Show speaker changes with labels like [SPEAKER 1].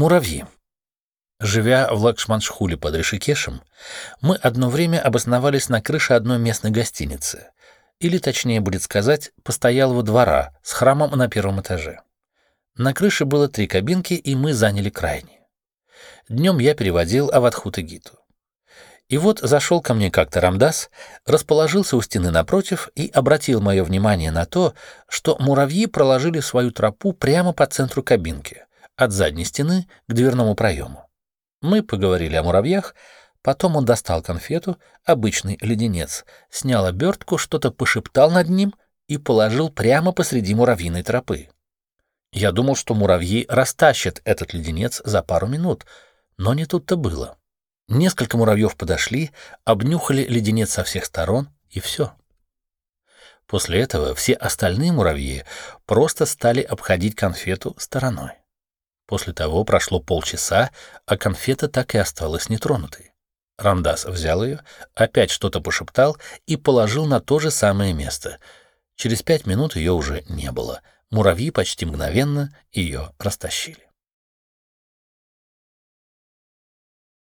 [SPEAKER 1] Муравьи. Живя в Лакшманшхуле под Ришикешем, мы одно время обосновались на крыше одной местной гостиницы, или, точнее будет сказать, постоялого двора с храмом на первом этаже. На крыше было три кабинки, и мы заняли крайние. Днем я переводил Аватхута Гиту. И вот зашел ко мне как-то Рамдас, расположился у стены напротив и обратил мое внимание на то, что муравьи проложили свою тропу прямо по центру кабинки, от задней стены к дверному проему. Мы поговорили о муравьях, потом он достал конфету, обычный леденец, снял обертку, что-то пошептал над ним и положил прямо посреди муравьиной тропы. Я думал, что муравьи растащат этот леденец за пару минут, но не тут-то было. Несколько муравьев подошли, обнюхали леденец со всех сторон, и все. После этого все остальные муравьи просто стали обходить конфету стороной. После того прошло полчаса, а конфета так и осталась нетронутой. Рандас взял ее, опять что-то пошептал и положил на то же самое место. Через пять минут ее уже не было. Муравьи почти мгновенно ее растащили.